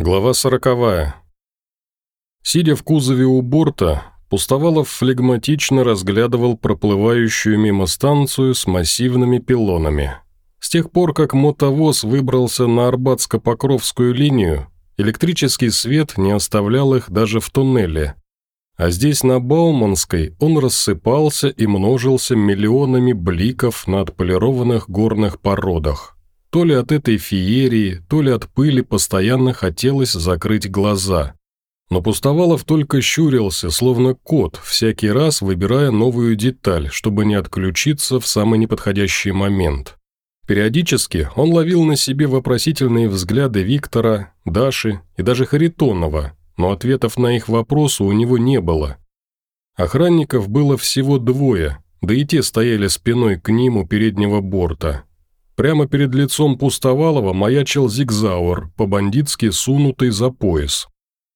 Глава сороковая. Сидя в кузове у борта, Пустовалов флегматично разглядывал проплывающую мимо станцию с массивными пилонами. С тех пор, как мотовоз выбрался на Арбатско-Покровскую линию, электрический свет не оставлял их даже в туннеле. А здесь, на Бауманской, он рассыпался и множился миллионами бликов на отполированных горных породах. То ли от этой феерии, то ли от пыли постоянно хотелось закрыть глаза. Но Пустовалов только щурился, словно кот, всякий раз выбирая новую деталь, чтобы не отключиться в самый неподходящий момент. Периодически он ловил на себе вопросительные взгляды Виктора, Даши и даже Харитонова, но ответов на их вопросы у него не было. Охранников было всего двое, да и те стояли спиной к ним у переднего борта – Прямо перед лицом Пустовалова маячил зигзауэр, по-бандитски сунутый за пояс.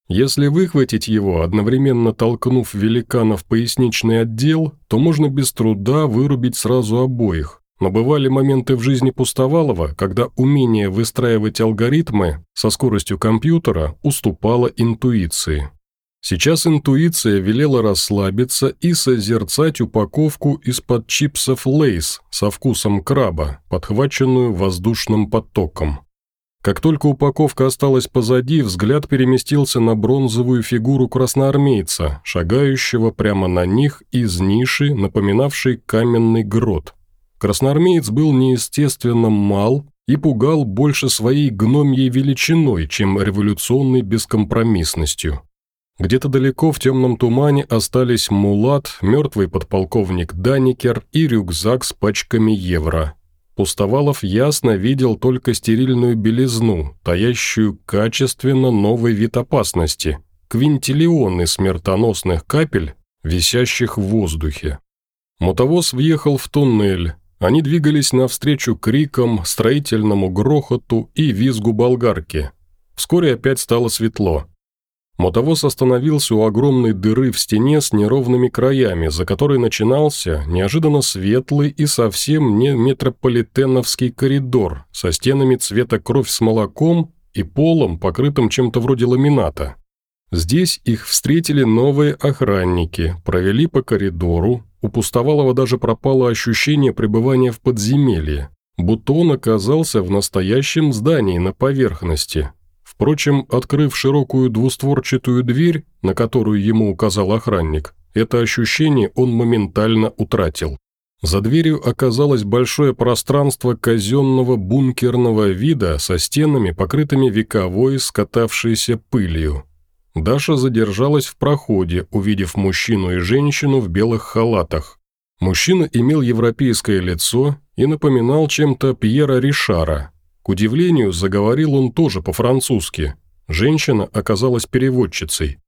Если выхватить его, одновременно толкнув великана в поясничный отдел, то можно без труда вырубить сразу обоих. Но бывали моменты в жизни Пустовалова, когда умение выстраивать алгоритмы со скоростью компьютера уступало интуиции. Сейчас интуиция велела расслабиться и созерцать упаковку из-под чипсов Лейс со вкусом краба, подхваченную воздушным потоком. Как только упаковка осталась позади, взгляд переместился на бронзовую фигуру красноармейца, шагающего прямо на них из ниши, напоминавшей каменный грот. Красноармеец был неестественно мал и пугал больше своей гномьей величиной, чем революционной бескомпромиссностью. Где-то далеко в темном тумане остались Мулат, мертвый подполковник Даникер и рюкзак с пачками евро. Пустовалов ясно видел только стерильную белизну, таящую качественно новый вид опасности, квинтиллионы смертоносных капель, висящих в воздухе. Мотовоз въехал в туннель. Они двигались навстречу крикам, строительному грохоту и визгу болгарки. Вскоре опять стало светло – Мотовоз остановился у огромной дыры в стене с неровными краями, за которой начинался неожиданно светлый и совсем не метрополитеновский коридор со стенами цвета кровь с молоком и полом, покрытым чем-то вроде ламината. Здесь их встретили новые охранники, провели по коридору, у Пустовалова даже пропало ощущение пребывания в подземелье, будто он оказался в настоящем здании на поверхности, Впрочем, открыв широкую двустворчатую дверь, на которую ему указал охранник, это ощущение он моментально утратил. За дверью оказалось большое пространство казенного бункерного вида со стенами, покрытыми вековой скатавшейся пылью. Даша задержалась в проходе, увидев мужчину и женщину в белых халатах. Мужчина имел европейское лицо и напоминал чем-то Пьера Ришара, к удивлению, заговорил он тоже по-французски. Женщина оказалась переводчицей.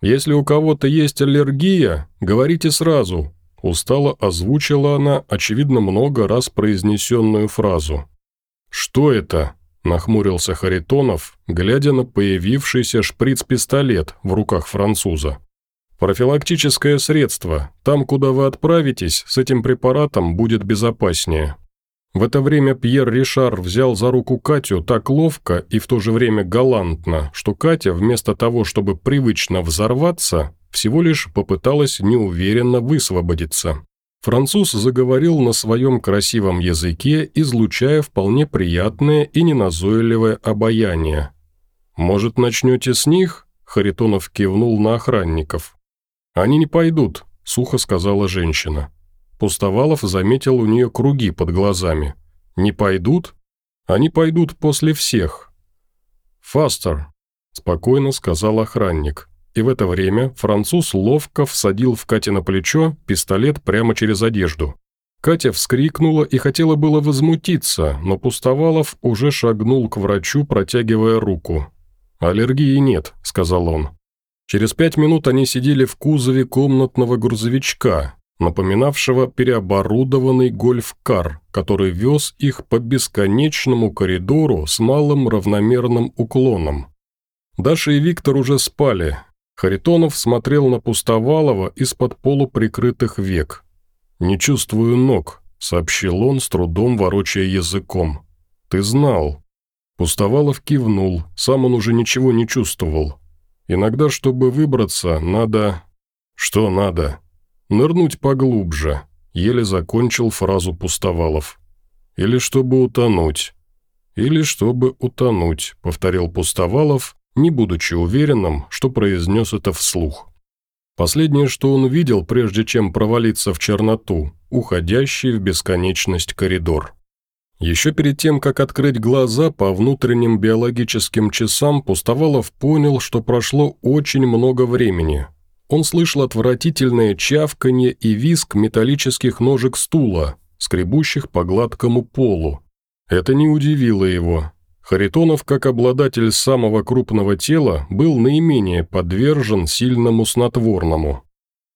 «Если у кого-то есть аллергия, говорите сразу», устало озвучила она, очевидно, много раз произнесенную фразу. «Что это?» – нахмурился Харитонов, глядя на появившийся шприц-пистолет в руках француза. «Профилактическое средство. Там, куда вы отправитесь, с этим препаратом будет безопаснее». В это время Пьер Ришар взял за руку Катю так ловко и в то же время галантно, что Катя, вместо того, чтобы привычно взорваться, всего лишь попыталась неуверенно высвободиться. Француз заговорил на своем красивом языке, излучая вполне приятное и неназойливое обаяние. «Может, начнете с них?» – Харитонов кивнул на охранников. «Они не пойдут», – сухо сказала женщина. Пустовалов заметил у нее круги под глазами. «Не пойдут? Они пойдут после всех». «Фастер», – спокойно сказал охранник. И в это время француз ловко всадил в Кате на плечо пистолет прямо через одежду. Катя вскрикнула и хотела было возмутиться, но Пустовалов уже шагнул к врачу, протягивая руку. «Аллергии нет», – сказал он. Через пять минут они сидели в кузове комнатного грузовичка, напоминавшего переоборудованный гольф-кар, который вез их по бесконечному коридору с малым равномерным уклоном. Даша и Виктор уже спали. Харитонов смотрел на Пустовалова из-под полуприкрытых век. «Не чувствую ног», — сообщил он, с трудом ворочая языком. «Ты знал». Пустовалов кивнул, сам он уже ничего не чувствовал. Иногда, чтобы выбраться, надо... Что надо? Нырнуть поглубже. Еле закончил фразу Пустовалов. Или чтобы утонуть. Или чтобы утонуть, повторил Пустовалов, не будучи уверенным, что произнес это вслух. Последнее, что он видел, прежде чем провалиться в черноту, уходящий в бесконечность коридор. Еще перед тем, как открыть глаза по внутренним биологическим часам, Пустовалов понял, что прошло очень много времени. Он слышал отвратительное чавканье и визг металлических ножек стула, скребущих по гладкому полу. Это не удивило его. Харитонов, как обладатель самого крупного тела, был наименее подвержен сильному снотворному.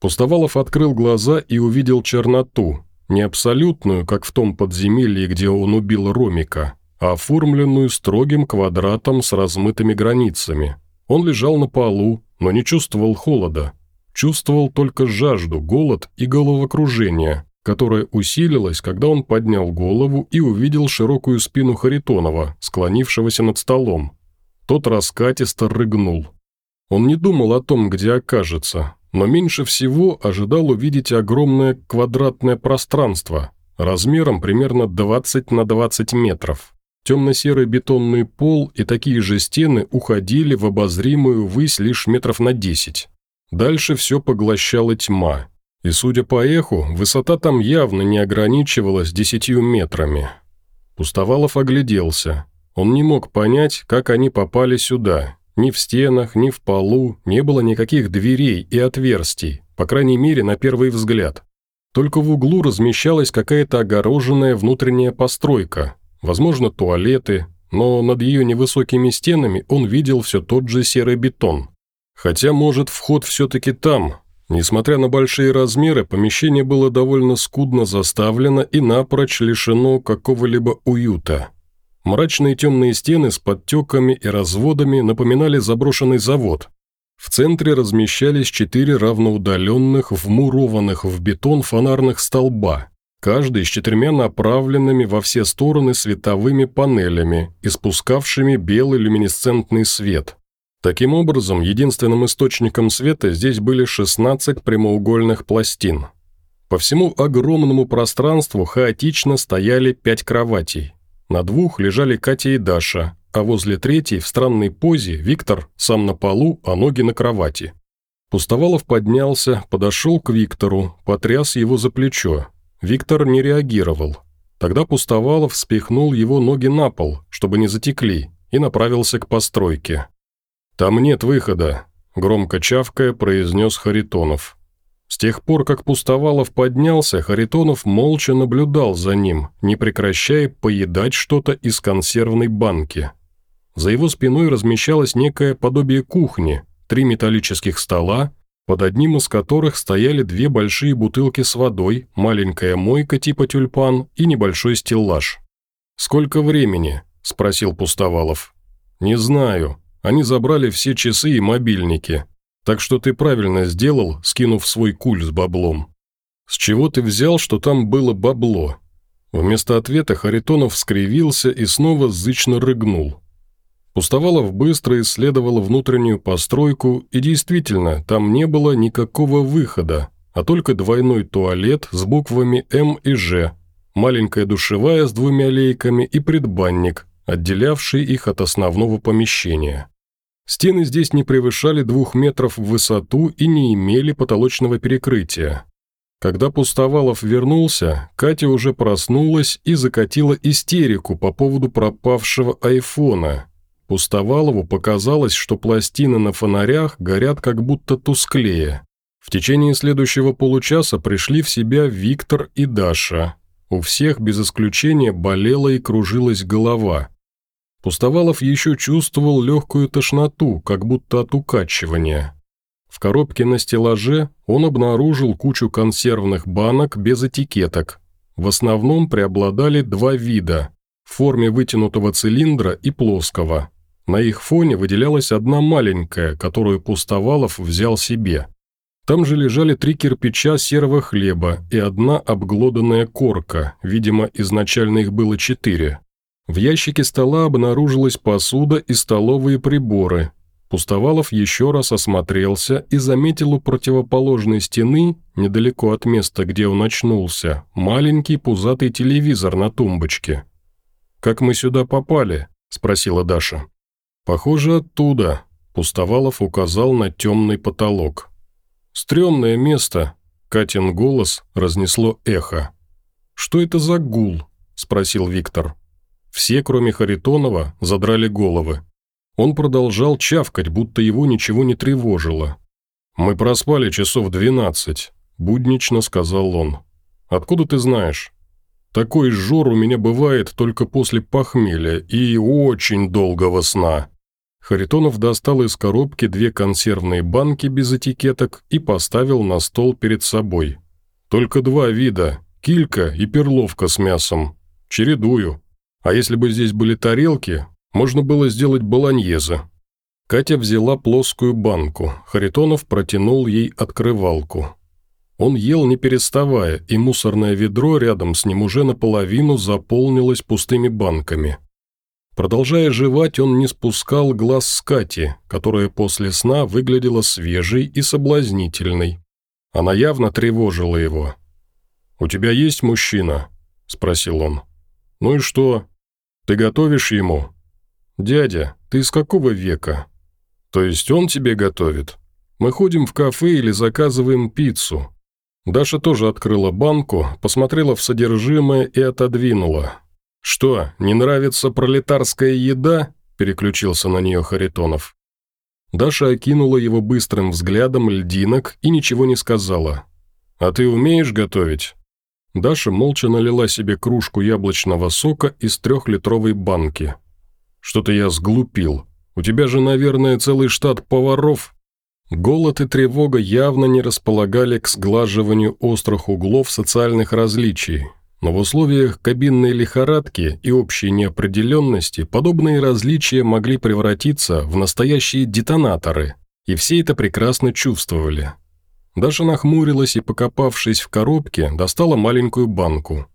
Пустовалов открыл глаза и увидел черноту, не абсолютную, как в том подземелье, где он убил Ромика, а оформленную строгим квадратом с размытыми границами. Он лежал на полу, но не чувствовал холода. Чувствовал только жажду, голод и головокружение, которое усилилось, когда он поднял голову и увидел широкую спину Харитонова, склонившегося над столом. Тот раскатисто рыгнул. Он не думал о том, где окажется, но меньше всего ожидал увидеть огромное квадратное пространство, размером примерно 20 на 20 метров. Темно-серый бетонный пол и такие же стены уходили в обозримую высь лишь метров на 10. Дальше все поглощала тьма, и, судя по эху, высота там явно не ограничивалась десятью метрами. Пустовалов огляделся. Он не мог понять, как они попали сюда, ни в стенах, ни в полу не было никаких дверей и отверстий, по крайней мере, на первый взгляд. Только в углу размещалась какая-то огороженная внутренняя постройка, возможно, туалеты, но над ее невысокими стенами он видел все тот же серый бетон. Хотя, может, вход все-таки там. Несмотря на большие размеры, помещение было довольно скудно заставлено и напрочь лишено какого-либо уюта. Мрачные темные стены с подтеками и разводами напоминали заброшенный завод. В центре размещались четыре равноудаленных, вмурованных в бетон фонарных столба, каждый с четырьмя направленными во все стороны световыми панелями, испускавшими белый люминесцентный свет. Таким образом, единственным источником света здесь были 16 прямоугольных пластин. По всему огромному пространству хаотично стояли пять кроватей. На двух лежали Катя и Даша, а возле третьей, в странной позе, Виктор сам на полу, а ноги на кровати. Пустовалов поднялся, подошел к Виктору, потряс его за плечо. Виктор не реагировал. Тогда Пустовалов спихнул его ноги на пол, чтобы не затекли, и направился к постройке. «Там нет выхода», – громко чавкая произнес Харитонов. С тех пор, как Пустовалов поднялся, Харитонов молча наблюдал за ним, не прекращая поедать что-то из консервной банки. За его спиной размещалось некое подобие кухни, три металлических стола, под одним из которых стояли две большие бутылки с водой, маленькая мойка типа тюльпан и небольшой стеллаж. «Сколько времени?» – спросил Пустовалов. «Не знаю. Они забрали все часы и мобильники. Так что ты правильно сделал, скинув свой куль с баблом. С чего ты взял, что там было бабло?» Вместо ответа Харитонов скривился и снова зычно рыгнул. Пустовалов быстро исследовал внутреннюю постройку, и действительно, там не было никакого выхода, а только двойной туалет с буквами «М» и «Ж», маленькая душевая с двумя лейками и предбанник, отделявший их от основного помещения. Стены здесь не превышали двух метров в высоту и не имели потолочного перекрытия. Когда Пустовалов вернулся, Катя уже проснулась и закатила истерику по поводу пропавшего айфона. Пустовалову показалось, что пластины на фонарях горят как будто тусклее. В течение следующего получаса пришли в себя Виктор и Даша. У всех без исключения болела и кружилась голова – Пустовалов еще чувствовал легкую тошноту, как будто от укачивания. В коробке на стеллаже он обнаружил кучу консервных банок без этикеток. В основном преобладали два вида – в форме вытянутого цилиндра и плоского. На их фоне выделялась одна маленькая, которую Пустовалов взял себе. Там же лежали три кирпича серого хлеба и одна обглоданная корка, видимо, изначально их было четыре. В ящике стола обнаружилась посуда и столовые приборы. Пустовалов еще раз осмотрелся и заметил у противоположной стены, недалеко от места, где он очнулся, маленький пузатый телевизор на тумбочке. «Как мы сюда попали?» – спросила Даша. «Похоже, оттуда», – Пустовалов указал на темный потолок. «Стремное место», – Катин голос разнесло эхо. «Что это за гул?» – спросил Виктор. Все, кроме Харитонова, задрали головы. Он продолжал чавкать, будто его ничего не тревожило. «Мы проспали часов двенадцать», – буднично сказал он. «Откуда ты знаешь?» «Такой жор у меня бывает только после похмелья и очень долгого сна». Харитонов достал из коробки две консервные банки без этикеток и поставил на стол перед собой. «Только два вида – килька и перловка с мясом. Чередую. А если бы здесь были тарелки, можно было сделать болоньезе». Катя взяла плоскую банку, Харитонов протянул ей открывалку. Он ел не переставая, и мусорное ведро рядом с ним уже наполовину заполнилось пустыми банками. Продолжая жевать, он не спускал глаз с Кати, которая после сна выглядела свежей и соблазнительной. Она явно тревожила его. «У тебя есть мужчина?» – спросил он. «Ну и что? Ты готовишь ему?» «Дядя, ты из какого века?» «То есть он тебе готовит? Мы ходим в кафе или заказываем пиццу, Даша тоже открыла банку, посмотрела в содержимое и отодвинула. «Что, не нравится пролетарская еда?» – переключился на нее Харитонов. Даша окинула его быстрым взглядом льдинок и ничего не сказала. «А ты умеешь готовить?» Даша молча налила себе кружку яблочного сока из трехлитровой банки. «Что-то я сглупил. У тебя же, наверное, целый штат поваров», Голод и тревога явно не располагали к сглаживанию острых углов социальных различий, но в условиях кабинной лихорадки и общей неопределенности подобные различия могли превратиться в настоящие детонаторы, и все это прекрасно чувствовали. Даша нахмурилась и, покопавшись в коробке, достала маленькую банку.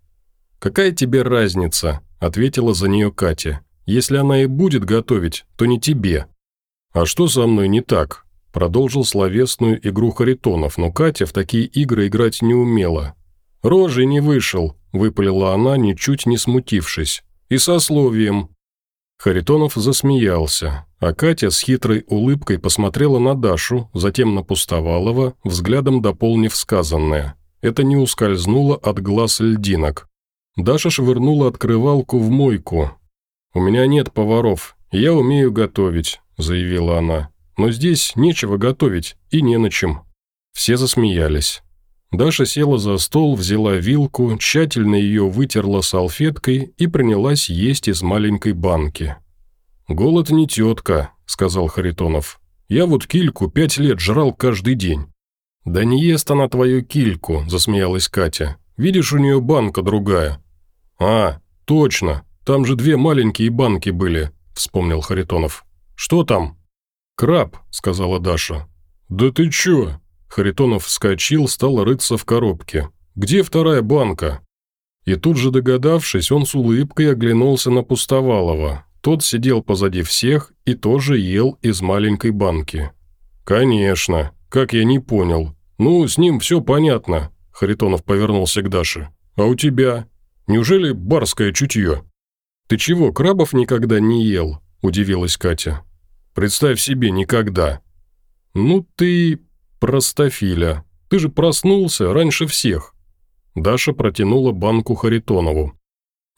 «Какая тебе разница?» – ответила за нее Катя. «Если она и будет готовить, то не тебе». «А что со мной не так?» Продолжил словесную игру Харитонов, но Катя в такие игры играть не умела. «Рожей не вышел», – выпалила она, ничуть не смутившись. «И со словием». Харитонов засмеялся, а Катя с хитрой улыбкой посмотрела на Дашу, затем на Пустовалова, взглядом дополнив сказанное. Это не ускользнуло от глаз льдинок. Даша швырнула открывалку в мойку. «У меня нет поваров, я умею готовить», – заявила она но здесь нечего готовить и не на чем». Все засмеялись. Даша села за стол, взяла вилку, тщательно ее вытерла салфеткой и принялась есть из маленькой банки. «Голод не тетка», – сказал Харитонов. «Я вот кильку пять лет жрал каждый день». «Да не ест она твою кильку», – засмеялась Катя. «Видишь, у нее банка другая». «А, точно, там же две маленькие банки были», – вспомнил Харитонов. «Что там?» «Краб», – сказала Даша. «Да ты чё?» Харитонов вскочил, стал рыться в коробке. «Где вторая банка?» И тут же догадавшись, он с улыбкой оглянулся на Пустовалова. Тот сидел позади всех и тоже ел из маленькой банки. «Конечно. Как я не понял. Ну, с ним все понятно», – Харитонов повернулся к Даше. «А у тебя? Неужели барское чутье?» «Ты чего, крабов никогда не ел?» – удивилась Катя. Представь себе, никогда». «Ну ты простофиля. Ты же проснулся раньше всех». Даша протянула банку Харитонову.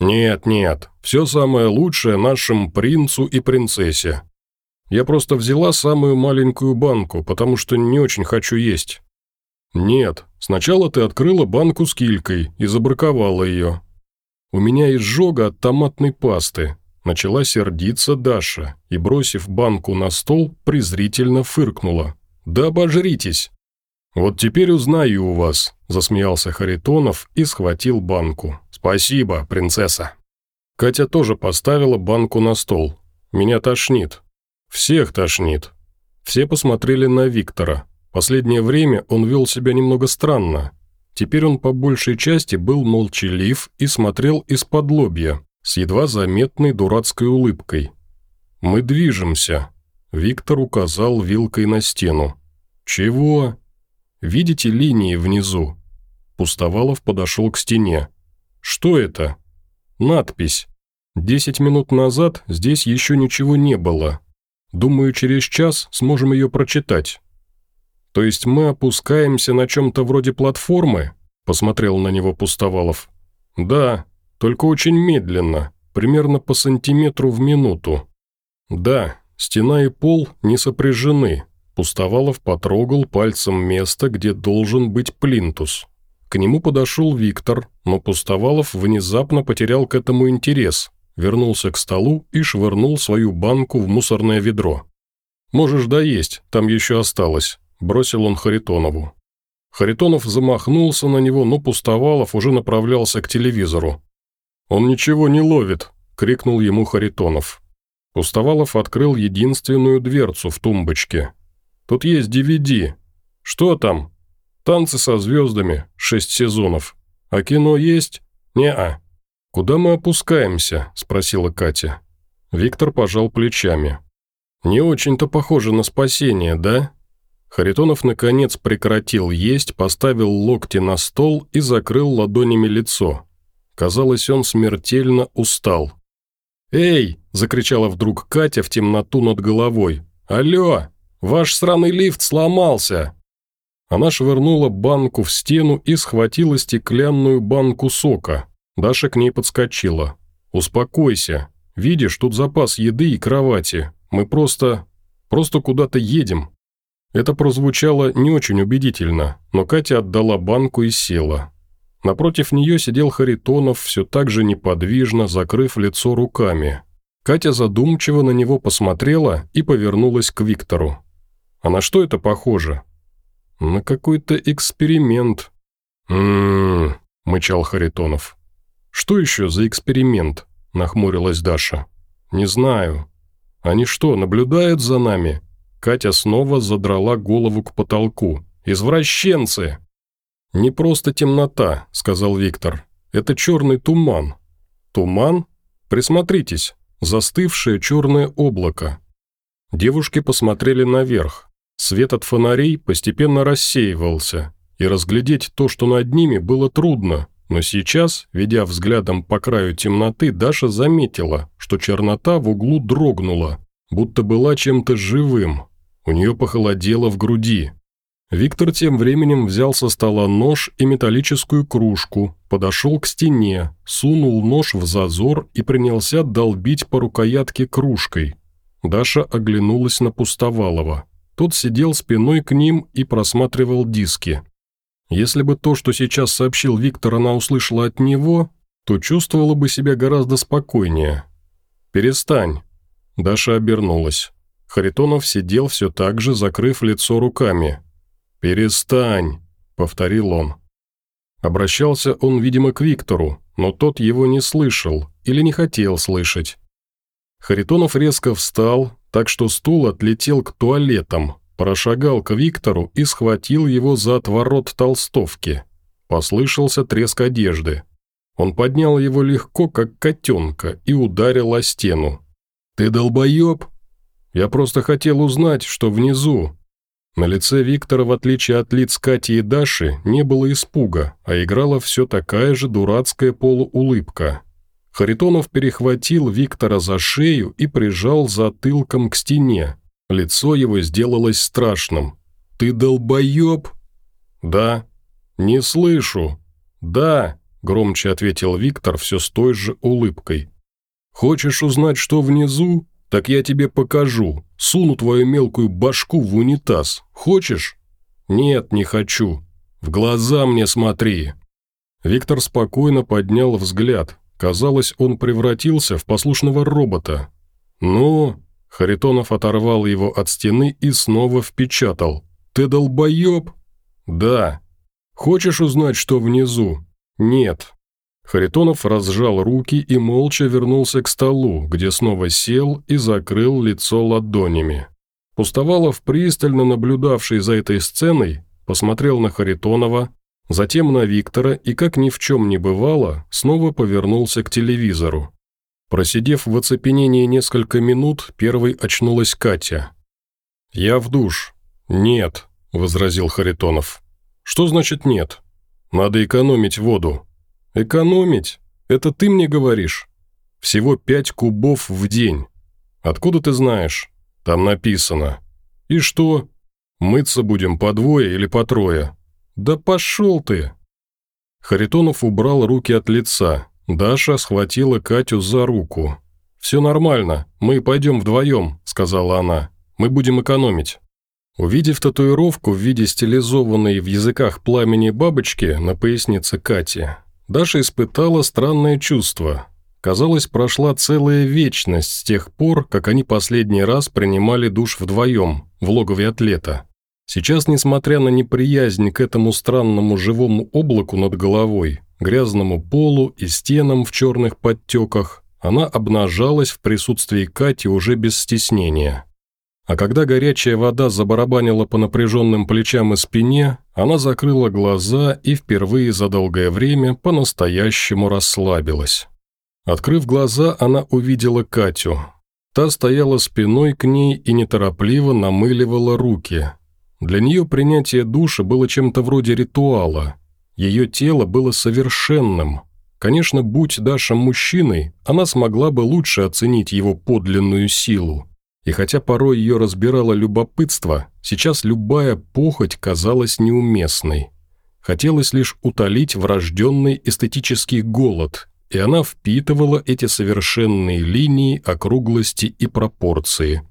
«Нет, нет, все самое лучшее нашему принцу и принцессе. Я просто взяла самую маленькую банку, потому что не очень хочу есть». «Нет, сначала ты открыла банку с килькой и забраковала ее. У меня изжога от томатной пасты, Начала сердиться Даша и, бросив банку на стол, презрительно фыркнула. «Да обожритесь!» «Вот теперь узнаю у вас», – засмеялся Харитонов и схватил банку. «Спасибо, принцесса». Катя тоже поставила банку на стол. «Меня тошнит». «Всех тошнит». Все посмотрели на Виктора. Последнее время он вел себя немного странно. Теперь он по большей части был молчалив и смотрел из-под лобья, с едва заметной дурацкой улыбкой. «Мы движемся», – Виктор указал вилкой на стену. «Чего?» «Видите линии внизу?» Пустовалов подошел к стене. «Что это?» «Надпись. Десять минут назад здесь еще ничего не было. Думаю, через час сможем ее прочитать». «То есть мы опускаемся на чем-то вроде платформы?» – посмотрел на него Пустовалов. «Да, только очень медленно, примерно по сантиметру в минуту». «Да, стена и пол не сопряжены». Пустовалов потрогал пальцем место, где должен быть плинтус. К нему подошел Виктор, но Пустовалов внезапно потерял к этому интерес, вернулся к столу и швырнул свою банку в мусорное ведро. «Можешь доесть, там еще осталось», – бросил он Харитонову. Харитонов замахнулся на него, но Пустовалов уже направлялся к телевизору. «Он ничего не ловит», – крикнул ему Харитонов. Пустовалов открыл единственную дверцу в тумбочке. «Тут есть DVD. Что там?» Танцы со звездами, шесть сезонов. А кино есть? Не-а. Куда мы опускаемся?» – спросила Катя. Виктор пожал плечами. «Не очень-то похоже на спасение, да?» Харитонов, наконец, прекратил есть, поставил локти на стол и закрыл ладонями лицо. Казалось, он смертельно устал. «Эй!» – закричала вдруг Катя в темноту над головой. «Алло! Ваш сраный лифт сломался!» Она швырнула банку в стену и схватила стеклянную банку сока. Даша к ней подскочила. «Успокойся. Видишь, тут запас еды и кровати. Мы просто... просто куда-то едем». Это прозвучало не очень убедительно, но Катя отдала банку и села. Напротив нее сидел Харитонов, все так же неподвижно, закрыв лицо руками. Катя задумчиво на него посмотрела и повернулась к Виктору. «А на что это похоже?» «На какой-то эксперимент». «М-м-м», мычал Харитонов. «Что еще за эксперимент?» – нахмурилась Даша. «Не знаю. Они что, наблюдают за нами?» Катя снова задрала голову к потолку. «Извращенцы!» «Не просто темнота», – сказал Виктор. «Это черный туман». «Туман? Присмотритесь. Застывшее черное облако». Девушки посмотрели наверх. Свет от фонарей постепенно рассеивался, и разглядеть то, что над ними, было трудно, но сейчас, ведя взглядом по краю темноты, Даша заметила, что чернота в углу дрогнула, будто была чем-то живым. У нее похолодело в груди. Виктор тем временем взял со стола нож и металлическую кружку, подошел к стене, сунул нож в зазор и принялся долбить по рукоятке кружкой. Даша оглянулась на Пустовалова. Тот сидел спиной к ним и просматривал диски. Если бы то, что сейчас сообщил Виктор, она услышала от него, то чувствовала бы себя гораздо спокойнее. «Перестань!» Даша обернулась. Харитонов сидел все так же, закрыв лицо руками. «Перестань!» – повторил он. Обращался он, видимо, к Виктору, но тот его не слышал или не хотел слышать. Харитонов резко встал, так что стул отлетел к туалетам, прошагал к Виктору и схватил его за отворот толстовки. Послышался треск одежды. Он поднял его легко, как котенка, и ударил о стену. «Ты долбоеб?» «Я просто хотел узнать, что внизу». На лице Виктора, в отличие от лиц Кати и Даши, не было испуга, а играла все такая же дурацкая полуулыбка. Харитонов перехватил Виктора за шею и прижал затылком к стене. Лицо его сделалось страшным. «Ты долбоеб?» «Да». «Не слышу». «Да», – громче ответил Виктор все с той же улыбкой. «Хочешь узнать, что внизу? Так я тебе покажу. Суну твою мелкую башку в унитаз. Хочешь?» «Нет, не хочу. В глаза мне смотри». Виктор спокойно поднял взгляд, Казалось, он превратился в послушного робота. «Ну...» Харитонов оторвал его от стены и снова впечатал. «Ты долбоеб?» «Да». «Хочешь узнать, что внизу?» «Нет». Харитонов разжал руки и молча вернулся к столу, где снова сел и закрыл лицо ладонями. Пустовалов, пристально наблюдавший за этой сценой, посмотрел на Харитонова, затем на Виктора и, как ни в чем не бывало, снова повернулся к телевизору. Просидев в оцепенении несколько минут, первой очнулась Катя. «Я в душ». «Нет», – возразил Харитонов. «Что значит нет? Надо экономить воду». «Экономить? Это ты мне говоришь?» «Всего пять кубов в день. Откуда ты знаешь?» «Там написано». «И что? Мыться будем по двое или по трое?» «Да пошел ты!» Харитонов убрал руки от лица. Даша схватила Катю за руку. «Все нормально, мы пойдем вдвоем», – сказала она. «Мы будем экономить». Увидев татуировку в виде стилизованной в языках пламени бабочки на пояснице Кати, Даша испытала странное чувство. Казалось, прошла целая вечность с тех пор, как они последний раз принимали душ вдвоем в логове атлета. Сейчас, несмотря на неприязнь к этому странному живому облаку над головой, грязному полу и стенам в черных подтеках, она обнажалась в присутствии Кати уже без стеснения. А когда горячая вода забарабанила по напряженным плечам и спине, она закрыла глаза и впервые за долгое время по-настоящему расслабилась. Открыв глаза, она увидела Катю. Та стояла спиной к ней и неторопливо намыливала руки. Для нее принятие душа было чем-то вроде ритуала – ее тело было совершенным. Конечно, будь Даша мужчиной, она смогла бы лучше оценить его подлинную силу. И хотя порой ее разбирало любопытство, сейчас любая похоть казалась неуместной. Хотелось лишь утолить врожденный эстетический голод, и она впитывала эти совершенные линии, округлости и пропорции.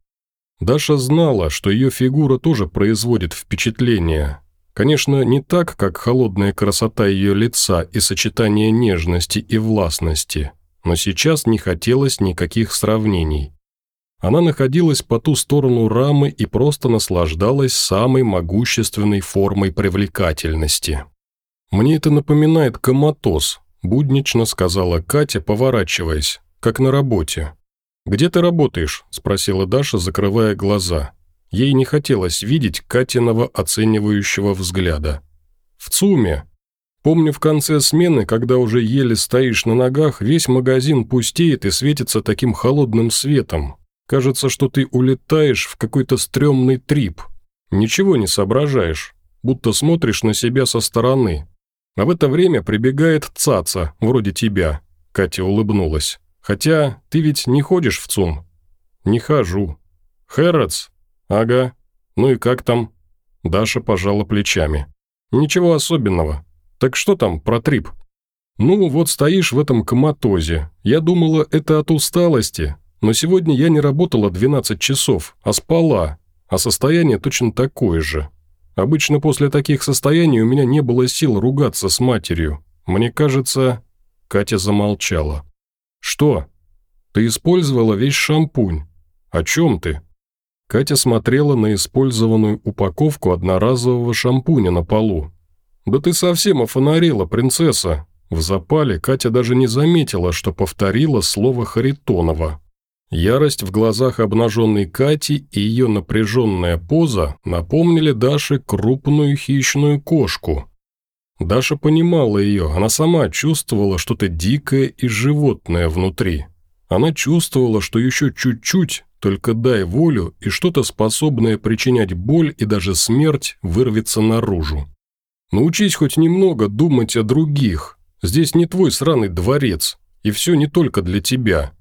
Даша знала, что ее фигура тоже производит впечатление, Конечно, не так, как холодная красота ее лица и сочетание нежности и властности, но сейчас не хотелось никаких сравнений. Она находилась по ту сторону рамы и просто наслаждалась самой могущественной формой привлекательности. «Мне это напоминает коматоз», – буднично сказала Катя, поворачиваясь, как на работе. «Где ты работаешь?» – спросила Даша, закрывая глаза. Ей не хотелось видеть Катиного оценивающего взгляда. «В ЦУМе. Помню, в конце смены, когда уже еле стоишь на ногах, весь магазин пустеет и светится таким холодным светом. Кажется, что ты улетаешь в какой-то стрёмный трип. Ничего не соображаешь, будто смотришь на себя со стороны. А в это время прибегает цаца, вроде тебя». Катя улыбнулась. «Хотя ты ведь не ходишь в ЦУМ?» «Не хожу». «Хэротс, «Ага. Ну и как там?» Даша пожала плечами. «Ничего особенного. Так что там про трип?» «Ну, вот стоишь в этом коматозе. Я думала, это от усталости. Но сегодня я не работала 12 часов, а спала. А состояние точно такое же. Обычно после таких состояний у меня не было сил ругаться с матерью. Мне кажется...» Катя замолчала. «Что? Ты использовала весь шампунь. О чем ты?» Катя смотрела на использованную упаковку одноразового шампуня на полу. «Да ты совсем офонарила, принцесса!» В запале Катя даже не заметила, что повторила слово Харитонова. Ярость в глазах обнаженной Кати и ее напряженная поза напомнили Даше крупную хищную кошку. Даша понимала ее, она сама чувствовала что-то дикое и животное внутри. Она чувствовала, что еще чуть-чуть, только дай волю, и что-то способное причинять боль и даже смерть вырвется наружу. Научись хоть немного думать о других. Здесь не твой сраный дворец, и все не только для тебя.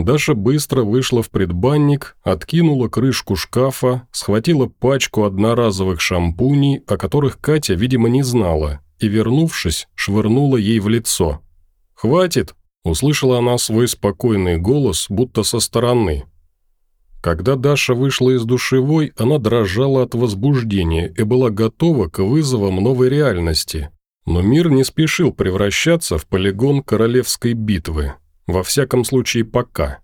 Даша быстро вышла в предбанник, откинула крышку шкафа, схватила пачку одноразовых шампуней, о которых Катя, видимо, не знала, и, вернувшись, швырнула ей в лицо. «Хватит!» – услышала она свой спокойный голос, будто со стороны. Когда Даша вышла из душевой, она дрожала от возбуждения и была готова к вызовам новой реальности. Но мир не спешил превращаться в полигон королевской битвы. Во всяком случае, пока.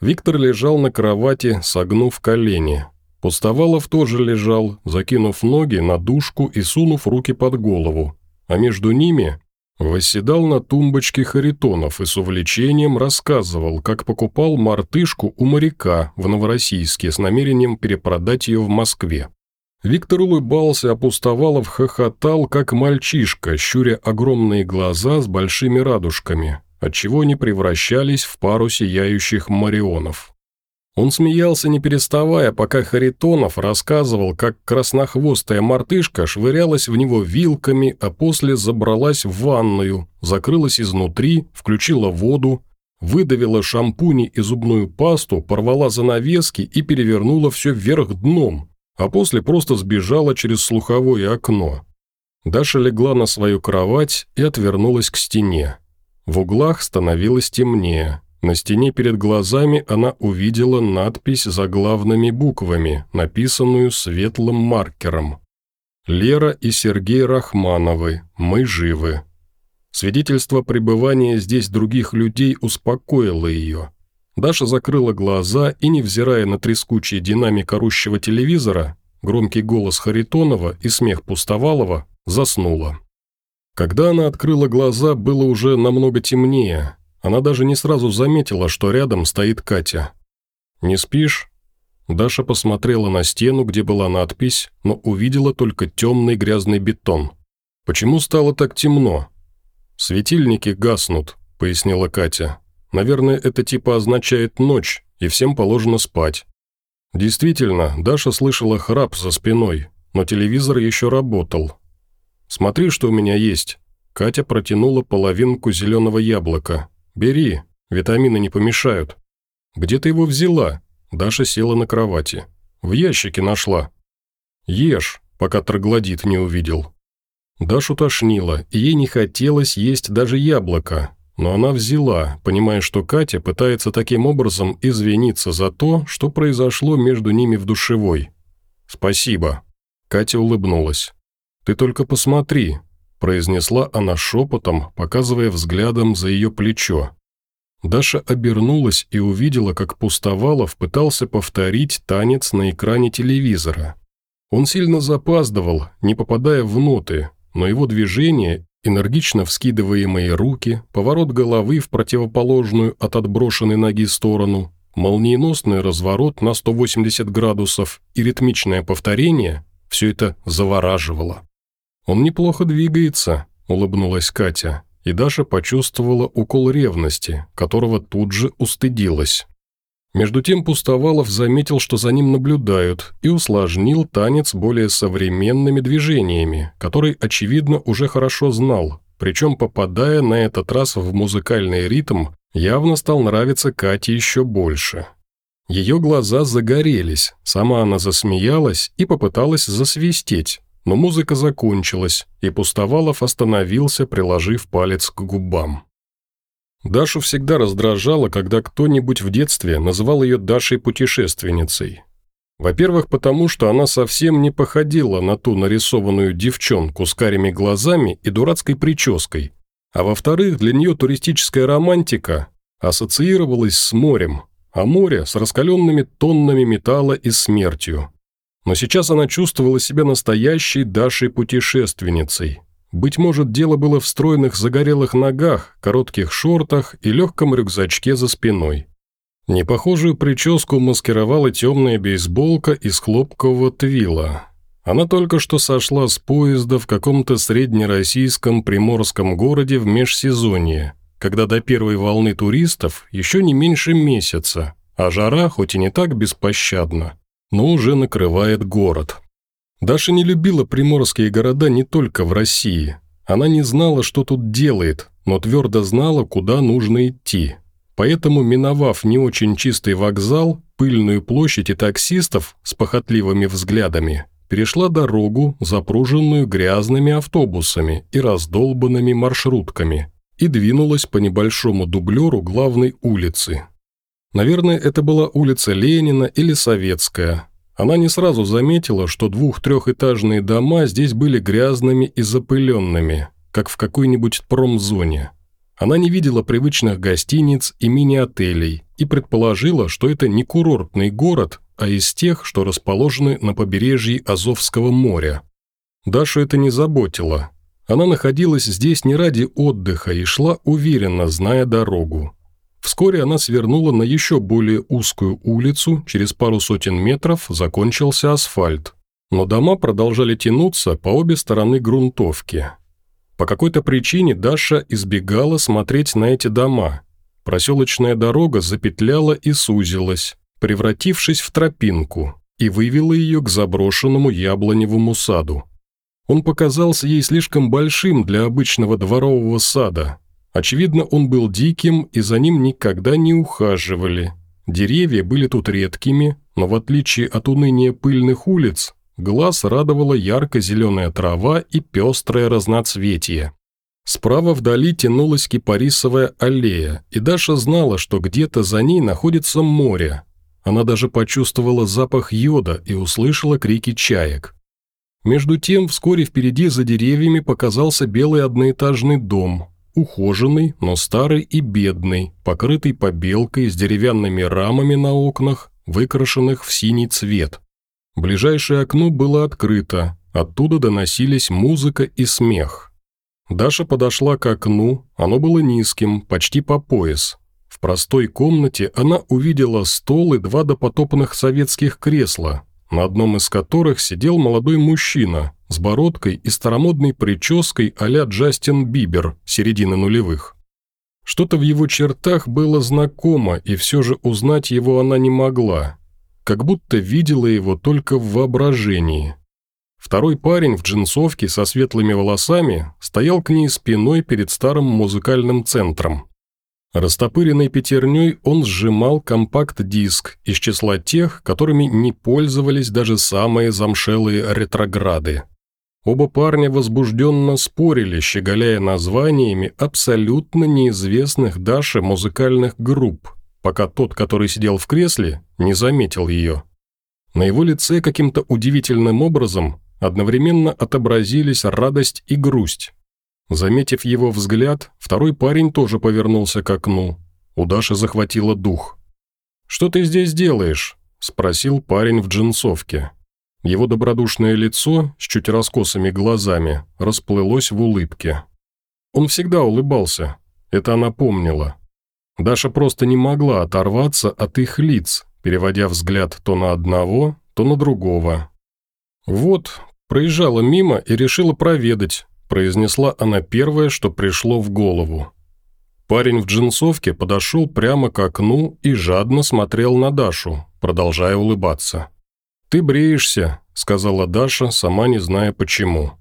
Виктор лежал на кровати, согнув колени. Пустовалов тоже лежал, закинув ноги на душку и сунув руки под голову. А между ними Восседал на тумбочке Харитонов и с увлечением рассказывал, как покупал мартышку у моряка в Новороссийске с намерением перепродать ее в Москве. Виктор улыбался, опустовалов хохотал, как мальчишка, щуря огромные глаза с большими радужками. Отчего они превращались в пару сияющих марионов. Он смеялся не переставая, пока Харитонов рассказывал, как краснохвостая мартышка швырялась в него вилками, а после забралась в ванную, закрылась изнутри, включила воду, выдавила шампуни и зубную пасту, порвала занавески и перевернула все вверх дном, а после просто сбежала через слуховое окно. Даша легла на свою кровать и отвернулась к стене. В углах становилось темнее. На стене перед глазами она увидела надпись заглавными буквами, написанную светлым маркером. «Лера и Сергей Рахмановы. Мы живы». Свидетельство пребывания здесь других людей успокоило ее. Даша закрыла глаза и, невзирая на трескучий динамик орущего телевизора, громкий голос Харитонова и смех Пустовалова, заснула. Когда она открыла глаза, было уже намного темнее, она даже не сразу заметила, что рядом стоит Катя. «Не спишь?» Даша посмотрела на стену, где была надпись, но увидела только темный грязный бетон. «Почему стало так темно?» «Светильники гаснут», — пояснила Катя. «Наверное, это типа означает ночь, и всем положено спать». Действительно, Даша слышала храп за спиной, но телевизор еще работал. «Смотри, что у меня есть». Катя протянула половинку зеленого яблока. «Бери, витамины не помешают». «Где ты его взяла?» Даша села на кровати. «В ящике нашла». «Ешь, пока троглодит не увидел». Дашу тошнило, и ей не хотелось есть даже яблоко, но она взяла, понимая, что Катя пытается таким образом извиниться за то, что произошло между ними в душевой. «Спасибо». Катя улыбнулась. «Ты только посмотри, произнесла она шепотом, показывая взглядом за ее плечо. Даша обернулась и увидела, как Пустовалов пытался повторить танец на экране телевизора. Он сильно запаздывал, не попадая в ноты, но его движения, энергично вскидываемые руки, поворот головы в противоположную от отброшенной ноги сторону, молниеносный разворот на 180 градусов и ритмичное повторение – все это завораживало. «Он неплохо двигается», – улыбнулась Катя, и Даша почувствовала укол ревности, которого тут же устыдилась. Между тем Пустовалов заметил, что за ним наблюдают, и усложнил танец более современными движениями, который, очевидно, уже хорошо знал, причем, попадая на этот раз в музыкальный ритм, явно стал нравиться Кате еще больше. Ее глаза загорелись, сама она засмеялась и попыталась засвистеть, но музыка закончилась, и Пустовалов остановился, приложив палец к губам. Дашу всегда раздражало, когда кто-нибудь в детстве называл ее Дашей-путешественницей. Во-первых, потому что она совсем не походила на ту нарисованную девчонку с карими глазами и дурацкой прической, а во-вторых, для нее туристическая романтика ассоциировалась с морем, а море с раскаленными тоннами металла и смертью. Но сейчас она чувствовала себя настоящей Дашей-путешественницей. Быть может, дело было в стройных загорелых ногах, коротких шортах и легком рюкзачке за спиной. Непохожую прическу маскировала темная бейсболка из хлопкового твила. Она только что сошла с поезда в каком-то среднероссийском приморском городе в межсезонье, когда до первой волны туристов еще не меньше месяца, а жара, хоть и не так беспощадна, но уже накрывает город. Даша не любила приморские города не только в России. Она не знала, что тут делает, но твердо знала, куда нужно идти. Поэтому, миновав не очень чистый вокзал, пыльную площадь и таксистов с похотливыми взглядами, перешла дорогу, запруженную грязными автобусами и раздолбанными маршрутками, и двинулась по небольшому дублеру главной улицы, Наверное, это была улица Ленина или Советская. Она не сразу заметила, что двух-трехэтажные дома здесь были грязными и запыленными, как в какой-нибудь промзоне. Она не видела привычных гостиниц и мини-отелей и предположила, что это не курортный город, а из тех, что расположены на побережье Азовского моря. Дашу это не заботило. Она находилась здесь не ради отдыха и шла уверенно, зная дорогу. Вскоре она свернула на еще более узкую улицу, через пару сотен метров закончился асфальт. Но дома продолжали тянуться по обе стороны грунтовки. По какой-то причине Даша избегала смотреть на эти дома. Проселочная дорога запетляла и сузилась, превратившись в тропинку, и вывела ее к заброшенному яблоневому саду. Он показался ей слишком большим для обычного дворового сада. Очевидно, он был диким, и за ним никогда не ухаживали. Деревья были тут редкими, но в отличие от уныния пыльных улиц, глаз радовала ярко-зеленая трава и пестрое разноцветие. Справа вдали тянулась кипарисовая аллея, и Даша знала, что где-то за ней находится море. Она даже почувствовала запах йода и услышала крики чаек. Между тем, вскоре впереди за деревьями показался белый одноэтажный дом, ухоженный, но старый и бедный, покрытый побелкой с деревянными рамами на окнах, выкрашенных в синий цвет. Ближайшее окно было открыто, оттуда доносились музыка и смех. Даша подошла к окну, оно было низким, почти по пояс. В простой комнате она увидела стол и два допотопных советских кресла, на одном из которых сидел молодой мужчина с бородкой и старомодной прической а-ля Джастин Бибер середины нулевых. Что-то в его чертах было знакомо, и все же узнать его она не могла, как будто видела его только в воображении. Второй парень в джинсовке со светлыми волосами стоял к ней спиной перед старым музыкальным центром. Растопыренной пятерней он сжимал компакт-диск из числа тех, которыми не пользовались даже самые замшелые ретрограды. Оба парня возбужденно спорили, щеголяя названиями абсолютно неизвестных Даше музыкальных групп, пока тот, который сидел в кресле, не заметил ее. На его лице каким-то удивительным образом одновременно отобразились радость и грусть. Заметив его взгляд, второй парень тоже повернулся к окну. У Даши захватило дух. «Что ты здесь делаешь?» – спросил парень в джинсовке. Его добродушное лицо с чуть раскосыми глазами расплылось в улыбке. Он всегда улыбался, это она помнила. Даша просто не могла оторваться от их лиц, переводя взгляд то на одного, то на другого. «Вот, проезжала мимо и решила проведать, произнесла она первое, что пришло в голову. Парень в джинсовке подошел прямо к окну и жадно смотрел на Дашу, продолжая улыбаться. «Ты бреешься», — сказала Даша, сама не зная почему.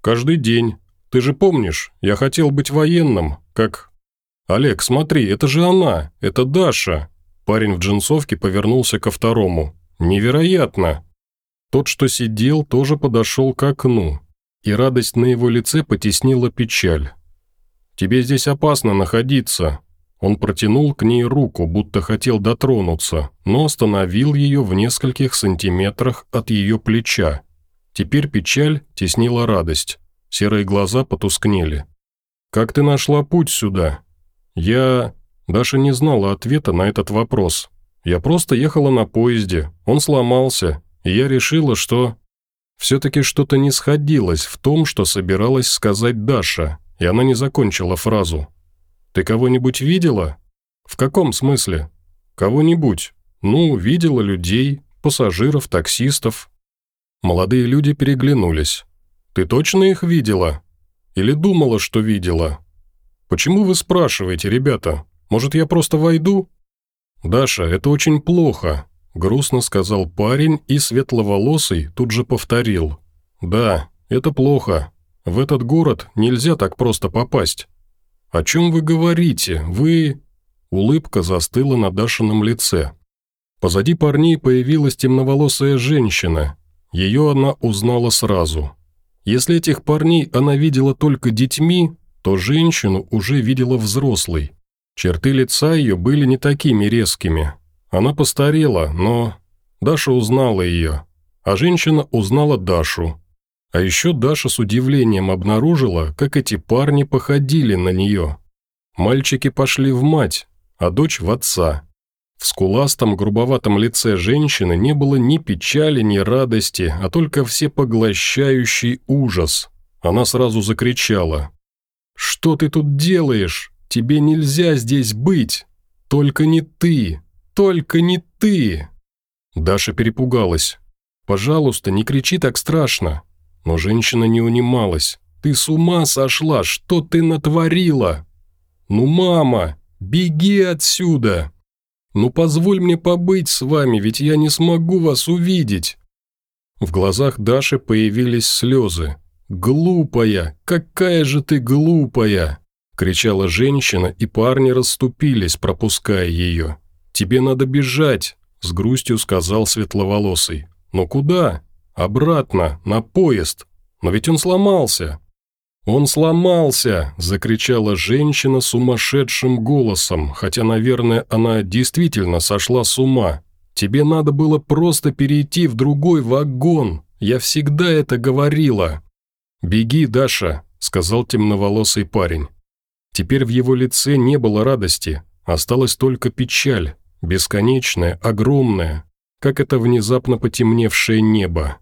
«Каждый день. Ты же помнишь, я хотел быть военным, как...» «Олег, смотри, это же она, это Даша!» Парень в джинсовке повернулся ко второму. «Невероятно!» Тот, что сидел, тоже подошел к окну, и радость на его лице потеснила печаль. «Тебе здесь опасно находиться». Он протянул к ней руку, будто хотел дотронуться, но остановил ее в нескольких сантиметрах от ее плеча. Теперь печаль теснила радость. Серые глаза потускнели. «Как ты нашла путь сюда?» «Я...» Даша не знала ответа на этот вопрос. «Я просто ехала на поезде, он сломался, и я решила, что...» Все-таки что-то не сходилось в том, что собиралась сказать Даша, и она не закончила фразу. «Ты кого-нибудь видела?» «В каком смысле?» «Кого-нибудь. Ну, видела людей, пассажиров, таксистов». Молодые люди переглянулись. «Ты точно их видела? Или думала, что видела?» «Почему вы спрашиваете, ребята? Может, я просто войду?» «Даша, это очень плохо. – грустно сказал парень, и светловолосый тут же повторил. «Да, это плохо. В этот город нельзя так просто попасть». «О чем вы говорите? Вы...» Улыбка застыла на Дашином лице. Позади парней появилась темноволосая женщина. Ее она узнала сразу. Если этих парней она видела только детьми, то женщину уже видела взрослой. Черты лица ее были не такими резкими, она постарела, но... Даша узнала ее, а женщина узнала Дашу. А еще Даша с удивлением обнаружила, как эти парни походили на нее. Мальчики пошли в мать, а дочь в отца. В скуластом, грубоватом лице женщины не было ни печали, ни радости, а только всепоглощающий ужас. Она сразу закричала. «Что ты тут делаешь? Тебе нельзя здесь быть! Только не ты!» Только не ты!» Даша перепугалась. «Пожалуйста, не кричи так страшно!» Но женщина не унималась. Ты с ума сошла? Что ты натворила?» «Ну, мама, беги отсюда!» «Ну, позволь мне побыть с вами, ведь я не смогу вас увидеть!» В глазах Даши появились слезы. «Глупая! Какая же ты глупая!» кричала женщина, и парни расступились, пропуская ее. «Тебе надо бежать!» – с грустью сказал светловолосый. «Но куда?» «Обратно, на поезд! Но ведь он сломался!» «Он сломался!» – закричала женщина сумасшедшим голосом, хотя, наверное, она действительно сошла с ума. «Тебе надо было просто перейти в другой вагон. Я всегда это говорила». «Беги, Даша», – сказал темноволосый парень. Теперь в его лице не было радости, осталась только печаль, бесконечная, огромная, как это внезапно потемневшее небо.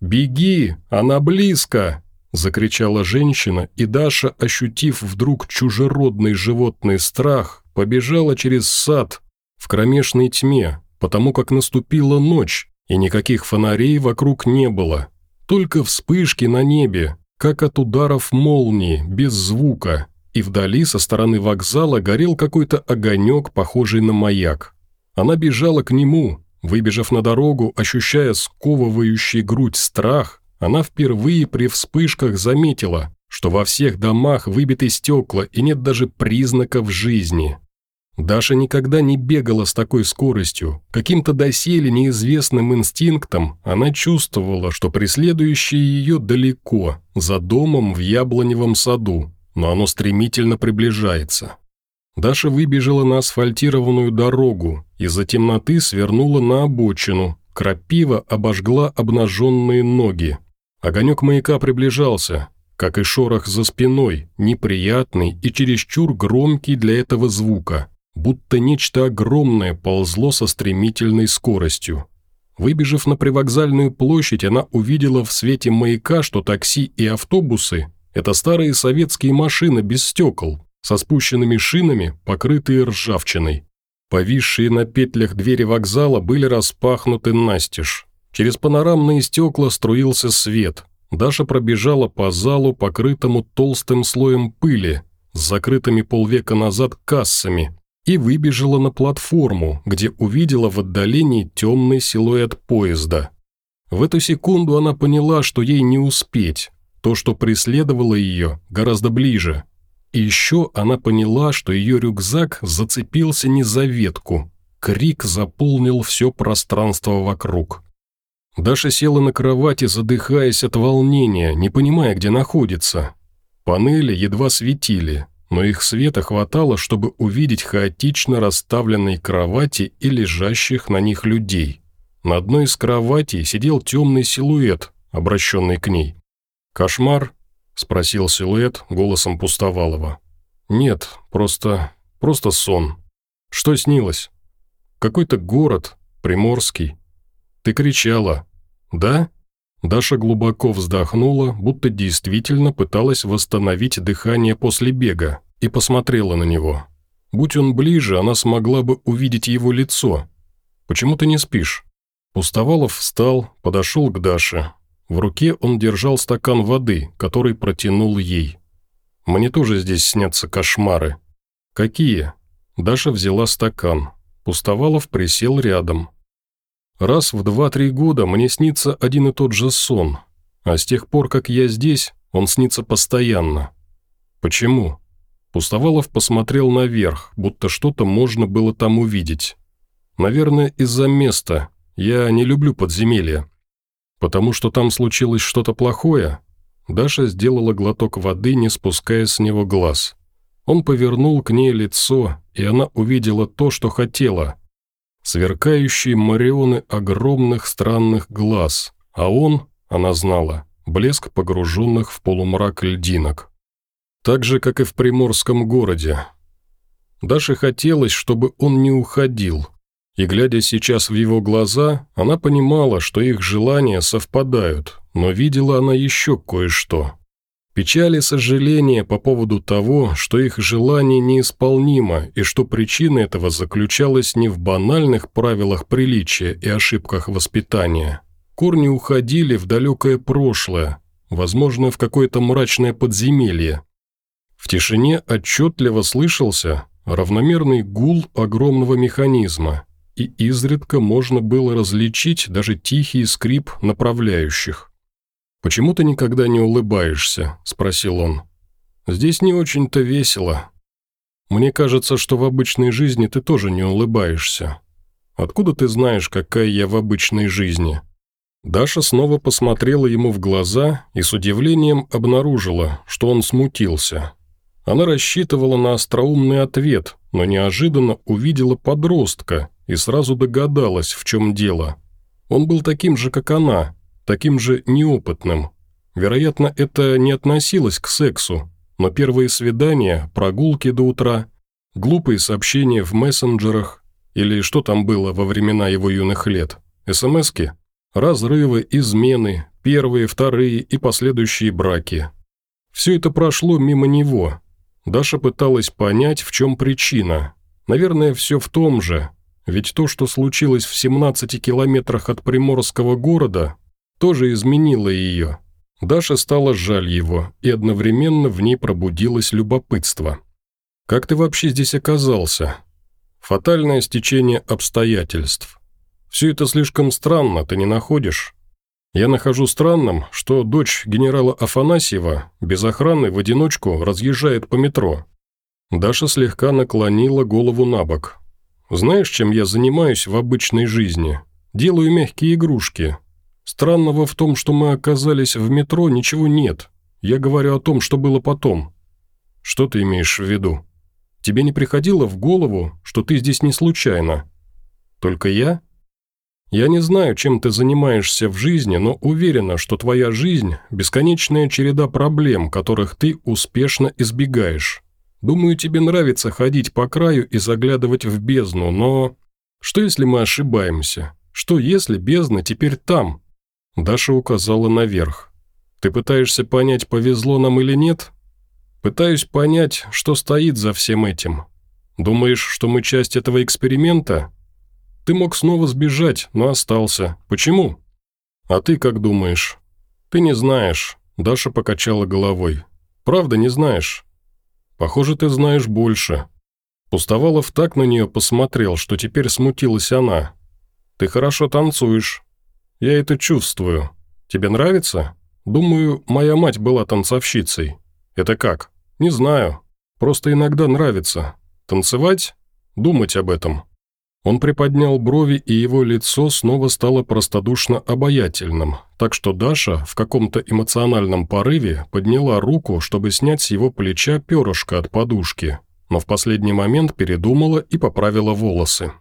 «Беги! Она близко!» – закричала женщина, и Даша, ощутив вдруг чужеродный животный страх, побежала через сад в кромешной тьме, потому как наступила ночь, и никаких фонарей вокруг не было. Только вспышки на небе, как от ударов молнии, без звука, и вдали со стороны вокзала горел какой-то огонек, похожий на маяк. Она бежала к нему, выбежав на дорогу, ощущая сковывающий грудь страх, она впервые при вспышках заметила, что во всех домах выбиты стекла и нет даже признаков жизни. Даша никогда не бегала с такой скоростью. Каким-то доселе неизвестным инстинктом она чувствовала, что преследующее ее далеко, за домом в яблоневом саду, но оно стремительно приближается. Даша выбежала на асфальтированную дорогу, из-за темноты свернула на обочину, крапива обожгла обнаженные ноги. Огонек маяка приближался, как и шорох за спиной, неприятный и чересчур громкий для этого звука, будто нечто огромное ползло со стремительной скоростью. Выбежав на привокзальную площадь, она увидела в свете маяка, что такси и автобусы – это старые советские машины без стекол, со спущенными шинами, покрытые ржавчиной. Повисшие на петлях двери вокзала были распахнуты настежь. Через панорамные стекла струился свет. Даша пробежала по залу, покрытому толстым слоем пыли, с закрытыми полвека назад кассами, и выбежала на платформу, где увидела в отдалении темный силуэт поезда. В эту секунду она поняла, что ей не успеть. То, что преследовало ее, гораздо ближе. И еще она поняла, что ее рюкзак зацепился не за ветку. Крик заполнил все пространство вокруг. Даша села на кровати, задыхаясь от волнения, не понимая, где находится. Панели едва светили, но их света хватало, чтобы увидеть хаотично расставленные кровати и лежащих на них людей. На одной из кроватей сидел темный силуэт, обращенный к ней. «Кошмар?» – спросил силуэт голосом Пустовалова. «Нет, просто... просто сон. Что снилось? Какой-то город, Приморский. Ты кричала. Да?» Даша глубоко вздохнула, будто действительно пыталась восстановить дыхание после бега, и посмотрела на него. Будь он ближе, она смогла бы увидеть его лицо. «Почему ты не спишь?» Пустовалов встал, подошел к Даше. В руке он держал стакан воды, который протянул ей. «Мне тоже здесь снятся кошмары». «Какие?» Даша взяла стакан. Пустовалов присел рядом. Раз в два-три года мне снится один и тот же сон, а с тех пор, как я здесь, он снится постоянно. Почему? Пустовалов посмотрел наверх, будто что-то можно было там увидеть. Наверное, из-за места. Я не люблю подземелья. Потому что там случилось что-то плохое? Даша сделала глоток воды, не спуская с него глаз. Он повернул к ней лицо, и она увидела то, что хотела, сверкающие марионы огромных странных глаз, а он, она знала, блеск погруженных в полумрак льдинок. Так же, как и в приморском городе. Даше хотелось, чтобы он не уходил, и, глядя сейчас в его глаза, она понимала, что их желания совпадают, но видела она еще кое-что. Печаль и сожаление по поводу того, что их желание неисполнимо и что причина этого заключалась не в банальных правилах приличия и ошибках воспитания. Корни уходили в далекое прошлое, возможно, в какое-то мрачное подземелье. В тишине отчетливо слышался равномерный гул огромного механизма, и изредка можно было различить даже тихий скрип направляющих. «Почему ты никогда не улыбаешься?» – спросил он. «Здесь не очень-то весело. Мне кажется, что в обычной жизни ты тоже не улыбаешься. Откуда ты знаешь, какая я в обычной жизни?» Даша снова посмотрела ему в глаза и с удивлением обнаружила, что он смутился. Она рассчитывала на остроумный ответ, но неожиданно увидела подростка и сразу догадалась, в чем дело. Он был таким же, как она, таким же неопытным. Вероятно, это не относилось к сексу, но первые свидания, прогулки до утра, глупые сообщения в мессенджерах или что там было во времена его юных лет, смски, разрывы, измены, первые, вторые и последующие браки. Все это прошло мимо него. Даша пыталась понять, в чем причина. Наверное, все в том же, ведь то, что случилось в 17 километрах от приморского города, тоже изменило ее. Даша стала жаль его, и одновременно в ней пробудилось любопытство. «Как ты вообще здесь оказался?» «Фатальное стечение обстоятельств. Все это слишком странно, ты не находишь?» «Я нахожу странным, что дочь генерала Афанасьева без охраны в одиночку разъезжает по метро». Даша слегка наклонила голову на бок. «Знаешь, чем я занимаюсь в обычной жизни? Делаю мягкие игрушки, Странного в том, что мы оказались в метро, ничего нет. Я говорю о том, что было потом. Что ты имеешь в виду? Тебе не приходило в голову, что ты здесь не случайно? Только я? Я не знаю, чем ты занимаешься в жизни, но уверена, что твоя жизнь – бесконечная череда проблем, которых ты успешно избегаешь. Думаю, тебе нравится ходить по краю и заглядывать в бездну, но... Что если мы ошибаемся? Что если бездна теперь там, Даша указала наверх. «Ты пытаешься понять, повезло нам или нет?» «Пытаюсь понять, что стоит за всем этим. Думаешь, что мы часть этого эксперимента? Ты мог снова сбежать, но остался. Почему?» «А ты как думаешь?» «Ты не знаешь», – Даша покачала головой. «Правда не знаешь?» «Похоже, ты знаешь больше». Пустовалов так на нее посмотрел, что теперь смутилась она. «Ты хорошо танцуешь. «Я это чувствую. Тебе нравится? Думаю, моя мать была танцовщицей. Это как? Не знаю. Просто иногда нравится. Танцевать? Думать об этом». Он приподнял брови, и его лицо снова стало простодушно обаятельным, так что Даша в каком-то эмоциональном порыве подняла руку, чтобы снять с его плеча перышко от подушки, но в последний момент передумала и поправила волосы.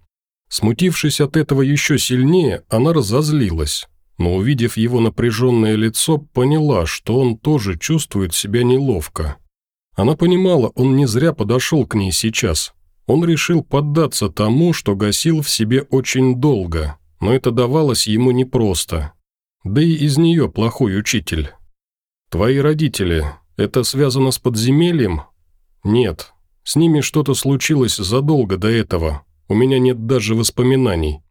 Смутившись от этого еще сильнее, она разозлилась, но, увидев его напряженное лицо, поняла, что он тоже чувствует себя неловко. Она понимала, он не зря подошел к ней сейчас. Он решил поддаться тому, что гасил в себе очень долго, но это давалось ему непросто. Да и из нее плохой учитель. «Твои родители, это связано с подземельем?» «Нет, с ними что-то случилось задолго до этого, у меня нет даже воспоминаний.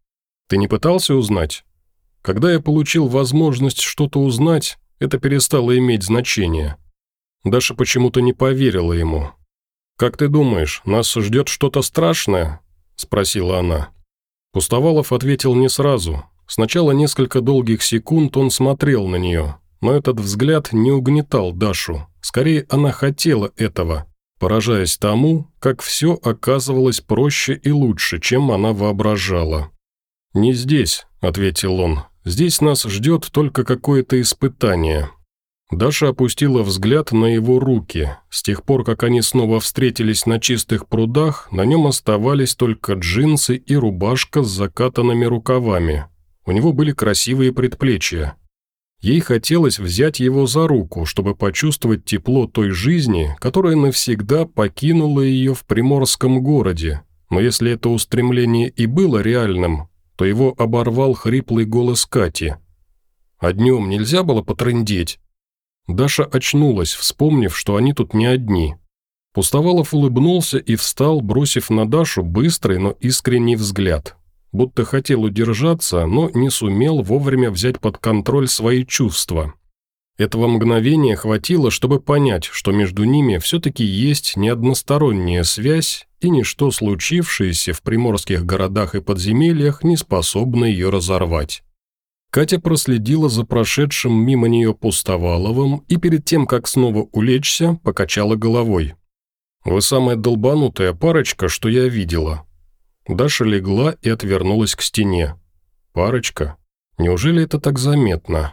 Ты не пытался узнать? Когда я получил возможность что-то узнать, это перестало иметь значение. Даша почему-то не поверила ему. «Как ты думаешь, нас ждет что-то страшное?» – спросила она. Пустовалов ответил не сразу. Сначала несколько долгих секунд он смотрел на нее, но этот взгляд не угнетал Дашу. Скорее, она хотела этого поражаясь тому, как все оказывалось проще и лучше, чем она воображала. «Не здесь», — ответил он, — «здесь нас ждет только какое-то испытание». Даша опустила взгляд на его руки. С тех пор, как они снова встретились на чистых прудах, на нем оставались только джинсы и рубашка с закатанными рукавами. У него были красивые предплечья. Ей хотелось взять его за руку, чтобы почувствовать тепло той жизни, которая навсегда покинула ее в приморском городе. Но если это устремление и было реальным, то его оборвал хриплый голос Кати. «А днем нельзя было потрындеть?» Даша очнулась, вспомнив, что они тут не одни. Пустовалов улыбнулся и встал, бросив на Дашу быстрый, но искренний взгляд будто хотел удержаться, но не сумел вовремя взять под контроль свои чувства. Этого мгновения хватило, чтобы понять, что между ними все-таки есть не односторонняя связь, и ничто случившееся в приморских городах и подземельях не способно ее разорвать. Катя проследила за прошедшим мимо нее Пустоваловым и перед тем, как снова улечься, покачала головой. «Вы самая долбанутая парочка, что я видела». Даша легла и отвернулась к стене. «Парочка? Неужели это так заметно?»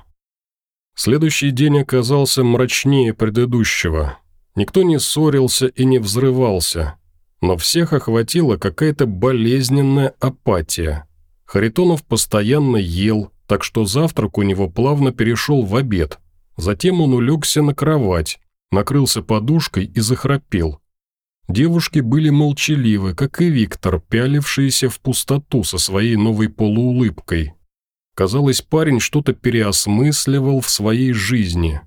Следующий день оказался мрачнее предыдущего. Никто не ссорился и не взрывался, но всех охватила какая-то болезненная апатия. Харитонов постоянно ел, так что завтрак у него плавно перешел в обед. Затем он улегся на кровать, накрылся подушкой и захрапел. Девушки были молчаливы, как и Виктор, пялившиеся в пустоту со своей новой полуулыбкой, Казалось, парень что-то переосмысливал в своей жизни.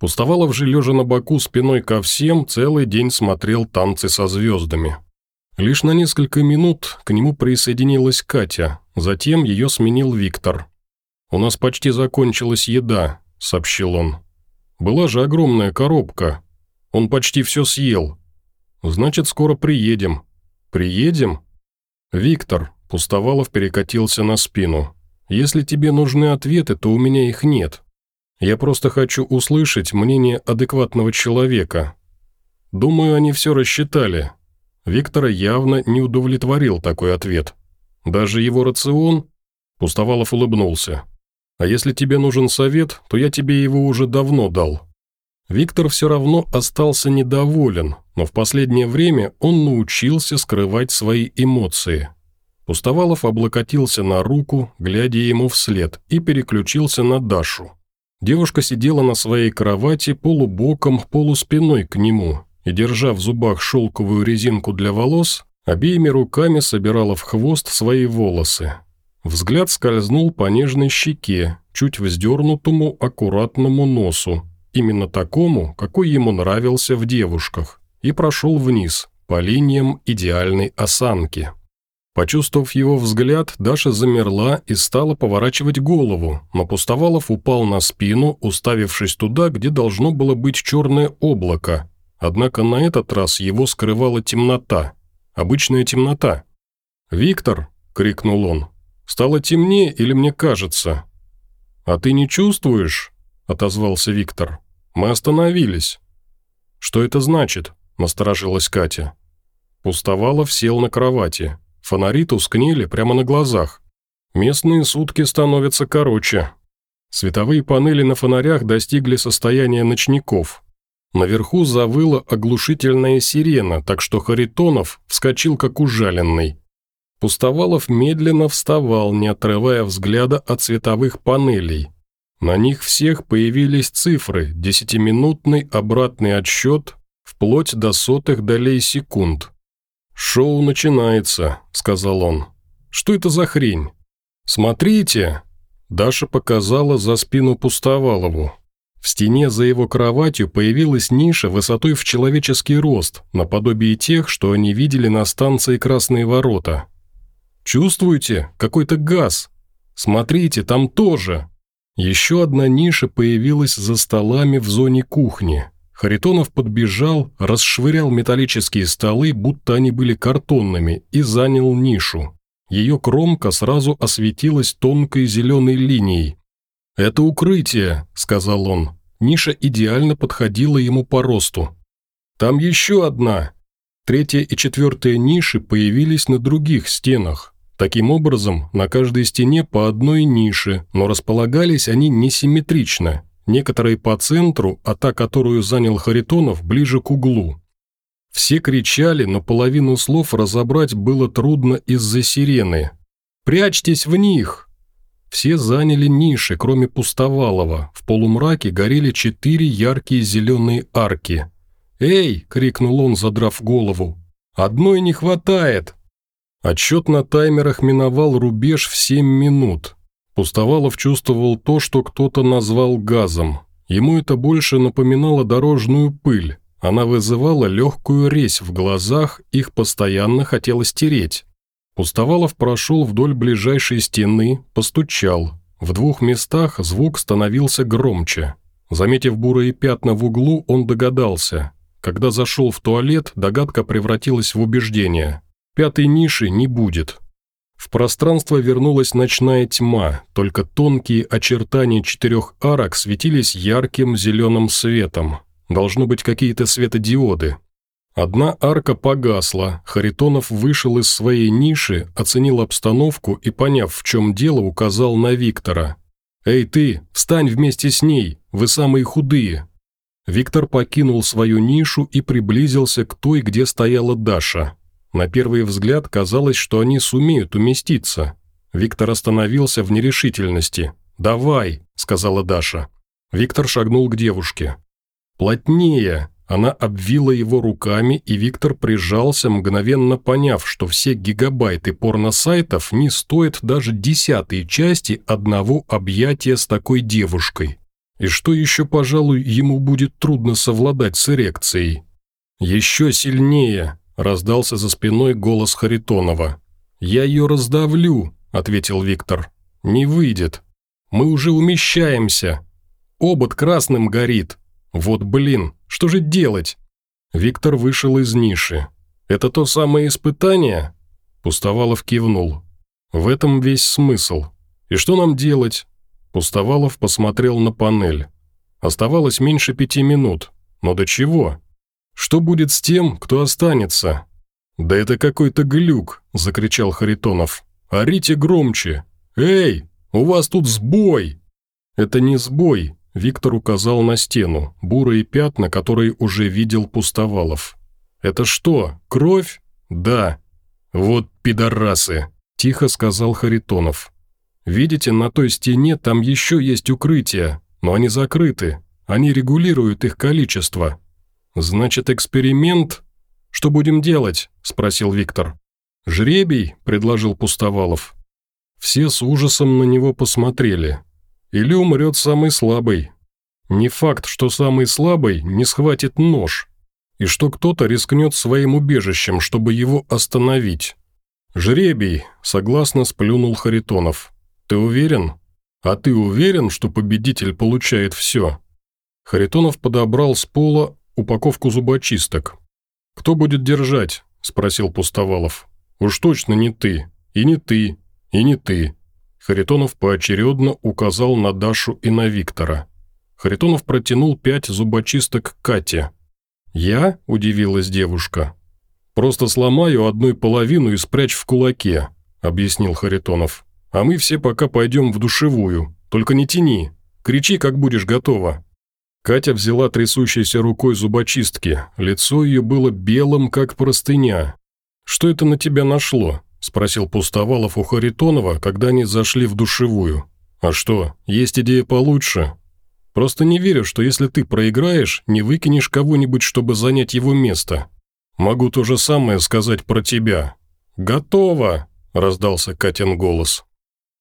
Пустовалов же, лежа на боку спиной ко всем, целый день смотрел танцы со звездами. Лишь на несколько минут к нему присоединилась Катя, затем ее сменил Виктор. «У нас почти закончилась еда», — сообщил он. «Была же огромная коробка. Он почти все съел. Значит, скоро приедем». «Приедем?» «Виктор», — Пустовалов перекатился на спину. Если тебе нужны ответы, то у меня их нет. Я просто хочу услышать мнение адекватного человека. Думаю, они все рассчитали. Виктора явно не удовлетворил такой ответ. Даже его рацион? Пустовалов улыбнулся. А если тебе нужен совет, то я тебе его уже давно дал. Виктор все равно остался недоволен, но в последнее время он научился скрывать свои эмоции. Пустовалов облокотился на руку, глядя ему вслед, и переключился на Дашу. Девушка сидела на своей кровати полубоком, полуспиной к нему и, держа в зубах шелковую резинку для волос, обеими руками собирала в хвост свои волосы. Взгляд скользнул по нежной щеке, чуть вздернутому аккуратному носу, именно такому, какой ему нравился в девушках, и прошел вниз, по линиям идеальной осанки. Почувствовав его взгляд, Даша замерла и стала поворачивать голову, но Пустовалов упал на спину, уставившись туда, где должно было быть черное облако. Однако на этот раз его скрывала темнота. Обычная темнота. «Виктор!» – крикнул он. «Стало темнее или мне кажется?» «А ты не чувствуешь?» – отозвался Виктор. «Мы остановились». «Что это значит?» – насторожилась Катя. Пустовалов сел на кровати. Фонари тускнели прямо на глазах. Местные сутки становятся короче. Световые панели на фонарях достигли состояния ночников. Наверху завыла оглушительная сирена, так что Харитонов вскочил как ужаленный. Пустовалов медленно вставал, не отрывая взгляда от световых панелей. На них всех появились цифры, десятиминутный обратный отсчет, вплоть до сотых долей секунд. «Шоу начинается», — сказал он. «Что это за хрень?» «Смотрите!» Даша показала за спину Пустовалову. В стене за его кроватью появилась ниша высотой в человеческий рост, наподобие тех, что они видели на станции Красные ворота. «Чувствуете? Какой-то газ! Смотрите, там тоже!» Еще одна ниша появилась за столами в зоне кухни. Харитонов подбежал, расшвырял металлические столы, будто они были картонными, и занял нишу. Ее кромка сразу осветилась тонкой зеленой линией. «Это укрытие», — сказал он. Ниша идеально подходила ему по росту. «Там еще одна». Третья и четвертая ниши появились на других стенах. Таким образом, на каждой стене по одной нише, но располагались они несимметрично, некоторые по центру, а та, которую занял Харитонов, ближе к углу. Все кричали, но половину слов разобрать было трудно из-за сирены. «Прячьтесь в них!» Все заняли ниши, кроме Пустовалова. В полумраке горели четыре яркие зеленые арки. «Эй!» – крикнул он, задрав голову. «Одной не хватает!» Отчет на таймерах миновал рубеж в семь минут. Пустовалов чувствовал то, что кто-то назвал газом. Ему это больше напоминало дорожную пыль. Она вызывала легкую резь в глазах, их постоянно хотелось тереть. Пустовалов прошел вдоль ближайшей стены, постучал. В двух местах звук становился громче. Заметив бурые пятна в углу, он догадался. Когда зашел в туалет, догадка превратилась в убеждение. Пятой ниши не будет. В пространство вернулась ночная тьма, только тонкие очертания четырех арок светились ярким зеленым светом. Должно быть какие-то светодиоды. Одна арка погасла, Харитонов вышел из своей ниши, оценил обстановку и, поняв, в чем дело, указал на Виктора. «Эй ты, встань вместе с ней, вы самые худые!» Виктор покинул свою нишу и приблизился к той, где стояла Даша. На первый взгляд казалось, что они сумеют уместиться. Виктор остановился в нерешительности. «Давай», — сказала Даша. Виктор шагнул к девушке. «Плотнее!» Она обвила его руками, и Виктор прижался, мгновенно поняв, что все гигабайты порносайтов не стоят даже десятой части одного объятия с такой девушкой. И что еще, пожалуй, ему будет трудно совладать с эрекцией. «Еще сильнее!» – раздался за спиной голос Харитонова. «Я ее раздавлю», – ответил Виктор. «Не выйдет. Мы уже умещаемся. Обод красным горит. Вот блин, что же делать? Виктор вышел из ниши. Это то самое испытание? Пустовалов кивнул. В этом весь смысл. И что нам делать? Пустовалов посмотрел на панель. Оставалось меньше пяти минут. Но до чего? Что будет с тем, кто останется? «Да это какой-то глюк!» – закричал Харитонов. «Орите громче! Эй, у вас тут сбой!» «Это не сбой, Виктор указал на стену, бурые пятна, которые уже видел Пустовалов. «Это что, кровь?» «Да». «Вот пидорасы», – тихо сказал Харитонов. «Видите, на той стене там еще есть укрытия, но они закрыты. Они регулируют их количество». «Значит, эксперимент?» «Что будем делать?» – спросил Виктор. «Жребий», – предложил Пустовалов. Все с ужасом на него посмотрели. Или умрет самый слабый. Не факт, что самый слабый не схватит нож, и что кто-то рискнет своим убежищем, чтобы его остановить. «Жребий», — согласно сплюнул Харитонов. «Ты уверен? А ты уверен, что победитель получает все?» Харитонов подобрал с пола упаковку зубочисток. «Кто будет держать?» – спросил Пустовалов. «Уж точно не ты, и не ты, и не ты. Харитонов поочередно указал на Дашу и на Виктора. Харитонов протянул пять зубочисток Кате. «Я?» – удивилась девушка. «Просто сломаю одной половину и спрячь в кулаке», – объяснил Харитонов. «А мы все пока пойдем в душевую. Только не тяни. Кричи, как будешь готова». Катя взяла трясущейся рукой зубочистки. Лицо ее было белым, как простыня. «Что это на тебя нашло?» спросил Пустовалов у Харитонова, когда они зашли в душевую. «А что, есть идея получше?» «Просто не верю, что если ты проиграешь, не выкинешь кого-нибудь, чтобы занять его место. Могу то же самое сказать про тебя». «Готово!» – раздался Катин голос.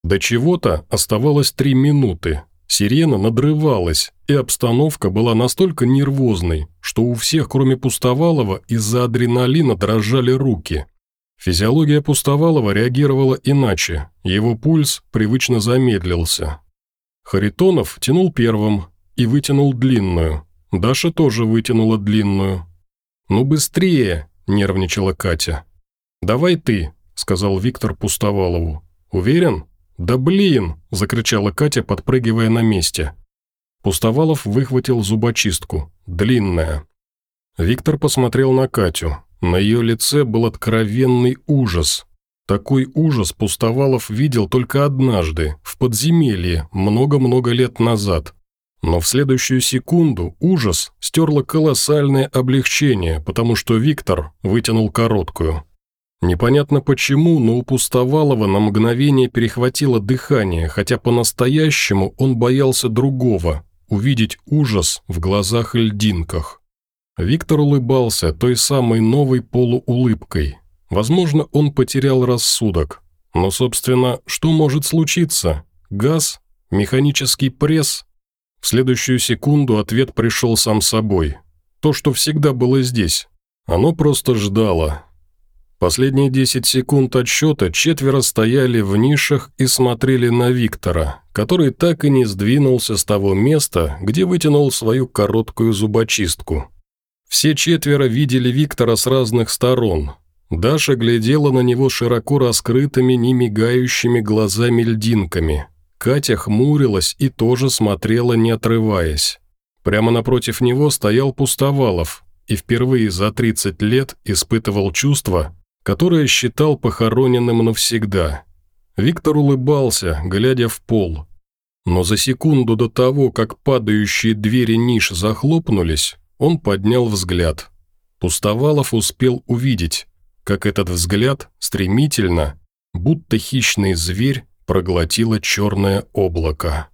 До чего-то оставалось три минуты. Сирена надрывалась, и обстановка была настолько нервозной, что у всех, кроме Пустовалова, из-за адреналина дрожали руки. Физиология Пустовалова реагировала иначе, его пульс привычно замедлился. Харитонов тянул первым и вытянул длинную. Даша тоже вытянула длинную. «Ну быстрее!» – нервничала Катя. «Давай ты», – сказал Виктор Пустовалову. «Уверен?» «Да блин!» – закричала Катя, подпрыгивая на месте. Пустовалов выхватил зубочистку. Длинная. Виктор посмотрел на Катю. На ее лице был откровенный ужас. Такой ужас Пустовалов видел только однажды, в подземелье, много-много лет назад. Но в следующую секунду ужас стерло колоссальное облегчение, потому что Виктор вытянул короткую. Непонятно почему, но у Пустовалова на мгновение перехватило дыхание, хотя по-настоящему он боялся другого – увидеть ужас в глазах-льдинках. Виктор улыбался той самой новой полуулыбкой. Возможно, он потерял рассудок. Но, собственно, что может случиться? Газ? Механический пресс? В следующую секунду ответ пришел сам собой. То, что всегда было здесь. Оно просто ждало. Последние 10 секунд отсчета четверо стояли в нишах и смотрели на Виктора, который так и не сдвинулся с того места, где вытянул свою короткую зубочистку. Все четверо видели Виктора с разных сторон. Даша глядела на него широко раскрытыми, не мигающими глазами-льдинками. Катя хмурилась и тоже смотрела, не отрываясь. Прямо напротив него стоял Пустовалов и впервые за 30 лет испытывал чувство, которое считал похороненным навсегда. Виктор улыбался, глядя в пол. Но за секунду до того, как падающие двери ниш захлопнулись, он поднял взгляд. Пустовалов успел увидеть, как этот взгляд стремительно, будто хищный зверь, проглотило черное облако.